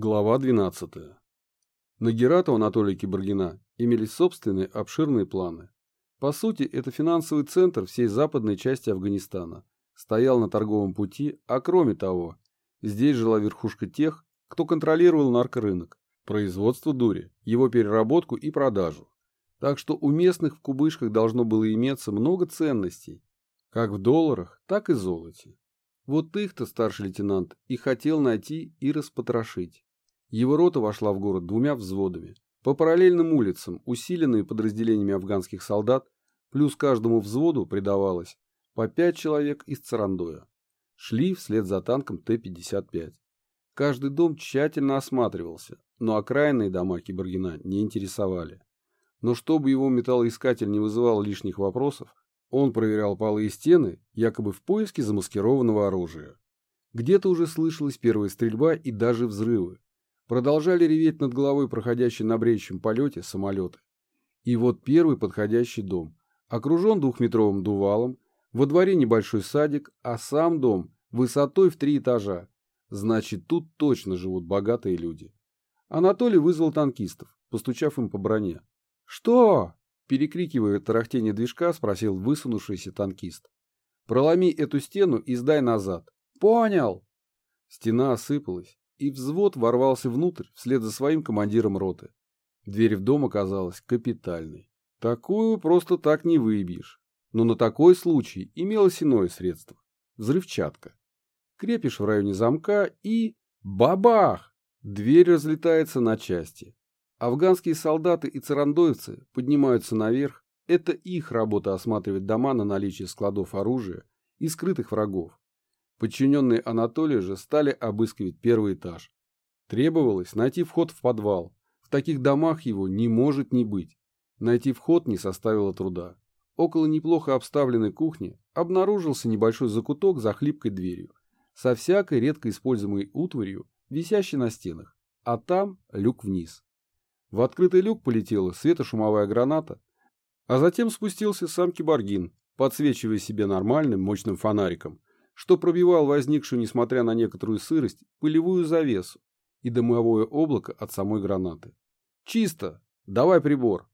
Глава 12. На Герату Анатолия Киборгина имелись собственные обширные планы. По сути, это финансовый центр всей западной части Афганистана. Стоял на торговом пути, а кроме того, здесь жила верхушка тех, кто контролировал наркорынок, производство дури, его переработку и продажу. Так что у местных в кубышках должно было иметься много ценностей, как в долларах, так и золоте. Вот их-то старший лейтенант и хотел найти и распотрошить. Его рота вошла в город двумя взводами. По параллельным улицам, усиленные подразделениями афганских солдат, плюс каждому взводу придавалось по пять человек из Царандоя. Шли вслед за танком Т-55. Каждый дом тщательно осматривался, но окраинные дома Киборгина не интересовали. Но чтобы его металлоискатель не вызывал лишних вопросов, он проверял полы и стены, якобы в поиске замаскированного оружия. Где-то уже слышалась первая стрельба и даже взрывы. Продолжали реветь над головой проходящие на бреющем полете самолеты. И вот первый подходящий дом. Окружен двухметровым дувалом, во дворе небольшой садик, а сам дом высотой в три этажа. Значит, тут точно живут богатые люди. Анатолий вызвал танкистов, постучав им по броне. «Что?» – перекрикивая тарахтение движка, спросил высунувшийся танкист. «Проломи эту стену и сдай назад». «Понял!» Стена осыпалась, и взвод ворвался внутрь вслед за своим командиром роты. Дверь в дом оказалась капитальной. Такую просто так не выбьешь. Но на такой случай имелось иное средство – взрывчатка. Крепишь в районе замка и – бабах! Дверь разлетается на части. Афганские солдаты и царандоевцы поднимаются наверх. Это их работа осматривать дома на наличие складов оружия и скрытых врагов. Подчиненные Анатолия же стали обыскивать первый этаж. Требовалось найти вход в подвал. В таких домах его не может не быть. Найти вход не составило труда. Около неплохо обставленной кухни обнаружился небольшой закуток за хлипкой дверью, со всякой редко используемой утварью, висящей на стенах, а там люк вниз. В открытый люк полетела светошумовая граната, а затем спустился сам киборгин, подсвечивая себе нормальным мощным фонариком, что пробивал возникшую, несмотря на некоторую сырость, пылевую завесу и дымовое облако от самой гранаты. «Чисто! Давай прибор!»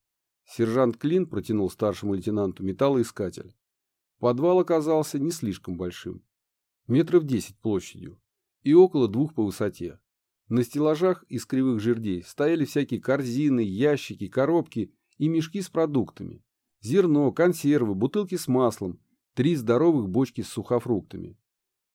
Сержант Клин протянул старшему лейтенанту металлоискатель. Подвал оказался не слишком большим, метров десять площадью и около двух по высоте. На стеллажах из кривых жердей стояли всякие корзины, ящики, коробки и мешки с продуктами. Зерно, консервы, бутылки с маслом, три здоровых бочки с сухофруктами.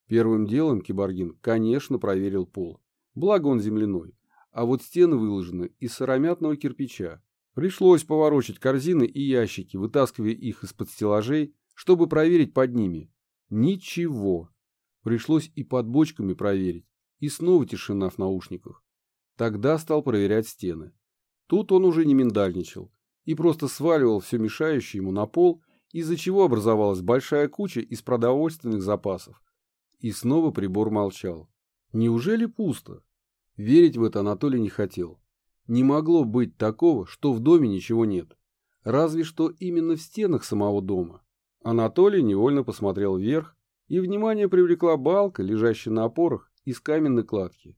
Первым делом Киборгин, конечно, проверил пол. Благо он земляной. А вот стены выложены из сыромятного кирпича. Пришлось поворочить корзины и ящики, вытаскивая их из-под стеллажей, чтобы проверить под ними. Ничего. Пришлось и под бочками проверить. И снова тишина в наушниках. Тогда стал проверять стены. Тут он уже не миндальничал и просто сваливал все мешающее ему на пол из-за чего образовалась большая куча из продовольственных запасов. И снова прибор молчал. Неужели пусто? Верить в это Анатолий не хотел. Не могло быть такого, что в доме ничего нет. Разве что именно в стенах самого дома. Анатолий невольно посмотрел вверх, и внимание привлекла балка, лежащая на опорах из каменной кладки.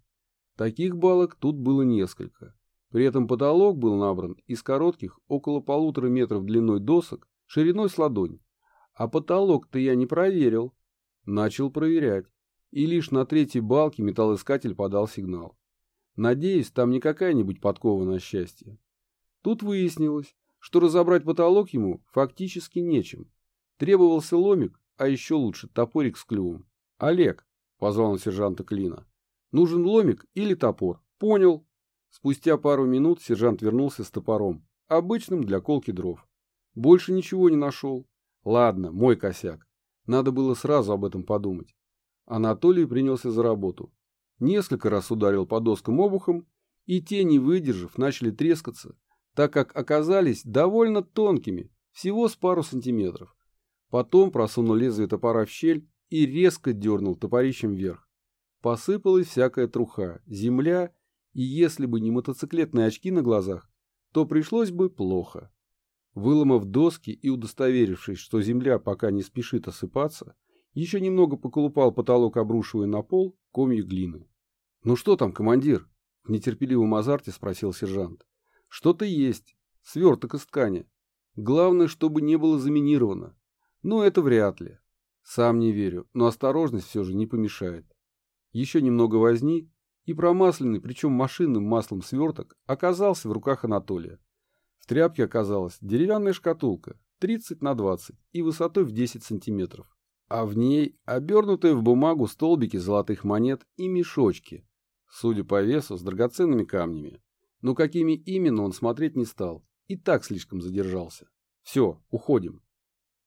Таких балок тут было несколько. При этом потолок был набран из коротких, около полутора метров длиной досок, шириной с ладонь. А потолок-то я не проверил. Начал проверять. И лишь на третьей балке металлоискатель подал сигнал. Надеюсь, там не какая-нибудь подкова на счастье. Тут выяснилось, что разобрать потолок ему фактически нечем. Требовался ломик, а еще лучше топорик с клювом. «Олег», — позвал он сержанта Клина, — «нужен ломик или топор?» «Понял». Спустя пару минут сержант вернулся с топором, обычным для колки дров. Больше ничего не нашел. Ладно, мой косяк. Надо было сразу об этом подумать. Анатолий принялся за работу. Несколько раз ударил по доскам обухом, и те, не выдержав, начали трескаться, так как оказались довольно тонкими, всего с пару сантиметров. Потом просунул лезвие топора в щель и резко дернул топорищем вверх. Посыпалась всякая труха, земля, и если бы не мотоциклетные очки на глазах, то пришлось бы плохо. Выломав доски и удостоверившись, что земля пока не спешит осыпаться, еще немного поколупал потолок, обрушивая на пол комья глины. «Ну что там, командир?» — нетерпеливом азарте спросил сержант. Что-то есть. Сверток из ткани. Главное, чтобы не было заминировано. Но это вряд ли. Сам не верю, но осторожность все же не помешает. Еще немного возни, и промасленный, причем машинным маслом сверток, оказался в руках Анатолия. В тряпке оказалась деревянная шкатулка, 30 на 20 и высотой в 10 сантиметров. А в ней обернутые в бумагу столбики золотых монет и мешочки, судя по весу, с драгоценными камнями. Но какими именно он смотреть не стал, и так слишком задержался. Все, уходим.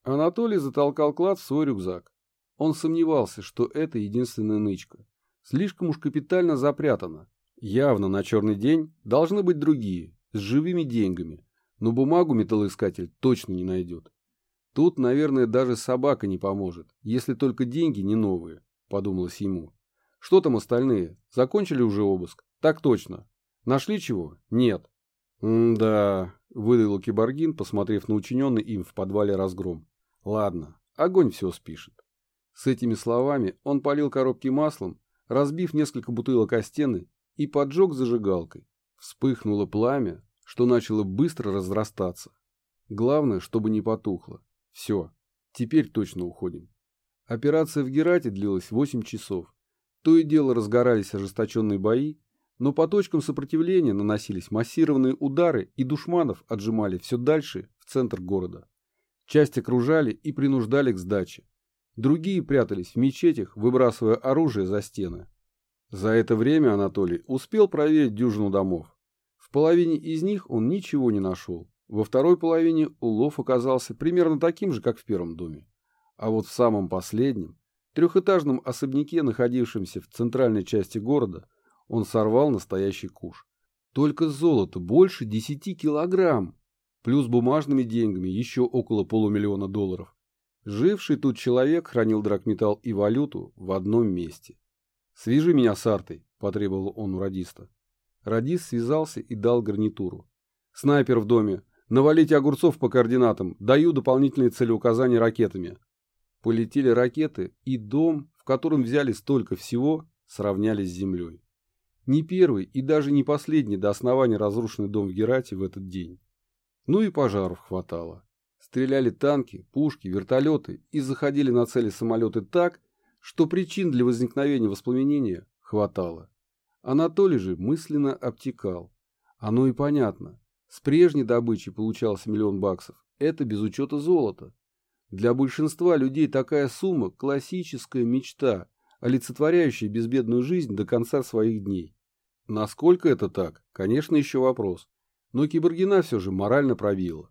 Анатолий затолкал клад в свой рюкзак. Он сомневался, что это единственная нычка. Слишком уж капитально запрятана. Явно на черный день должны быть другие, с живыми деньгами, но бумагу металлоискатель точно не найдет. Тут, наверное, даже собака не поможет, если только деньги не новые, подумалось ему. Что там остальные? Закончили уже обыск? Так точно. Нашли чего? Нет. «Да», — выдавил киборгин, посмотрев на учиненный им в подвале разгром. «Ладно, огонь все спишет». С этими словами он полил коробки маслом, разбив несколько бутылок о стены и поджег зажигалкой. Вспыхнуло пламя, что начало быстро разрастаться. Главное, чтобы не потухло. Все, теперь точно уходим. Операция в Герате длилась 8 часов. То и дело разгорались ожесточенные бои, но по точкам сопротивления наносились массированные удары и душманов отжимали все дальше в центр города. Часть окружали и принуждали к сдаче. Другие прятались в мечетях, выбрасывая оружие за стены. За это время Анатолий успел проверить дюжину домов. Половине из них он ничего не нашел. Во второй половине улов оказался примерно таким же, как в первом доме. А вот в самом последнем, трехэтажном особняке, находившемся в центральной части города, он сорвал настоящий куш. Только золото больше 10 килограмм, плюс бумажными деньгами еще около полумиллиона долларов. Живший тут человек хранил драгметалл и валюту в одном месте. «Свяжи меня с Артой», – потребовал он у радиста. Радист связался и дал гарнитуру. «Снайпер в доме. Навалите огурцов по координатам. Даю дополнительные целеуказания ракетами». Полетели ракеты, и дом, в котором взяли столько всего, сравнялись с землей. Не первый и даже не последний до основания разрушенный дом в Герате в этот день. Ну и пожаров хватало. Стреляли танки, пушки, вертолеты и заходили на цели самолеты так, что причин для возникновения воспламенения хватало. Анатолий же мысленно обтекал. Оно и понятно. С прежней добычи получался миллион баксов. Это без учета золота. Для большинства людей такая сумма – классическая мечта, олицетворяющая безбедную жизнь до конца своих дней. Насколько это так, конечно, еще вопрос. Но Киборгина все же морально пробила.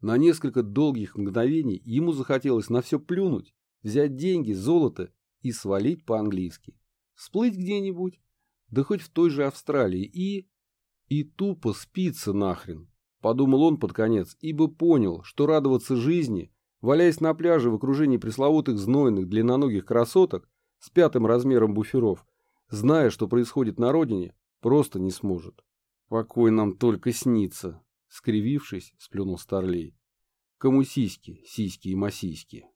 На несколько долгих мгновений ему захотелось на все плюнуть, взять деньги, золото и свалить по-английски. Всплыть где-нибудь, да хоть в той же Австралии, и... И тупо спиться нахрен, подумал он под конец, ибо понял, что радоваться жизни, валяясь на пляже в окружении пресловутых знойных длинноногих красоток с пятым размером буферов, зная, что происходит на родине, просто не сможет. Покой нам только снится, скривившись, сплюнул Старлей. Кому сиськи, сиськи и масиськи.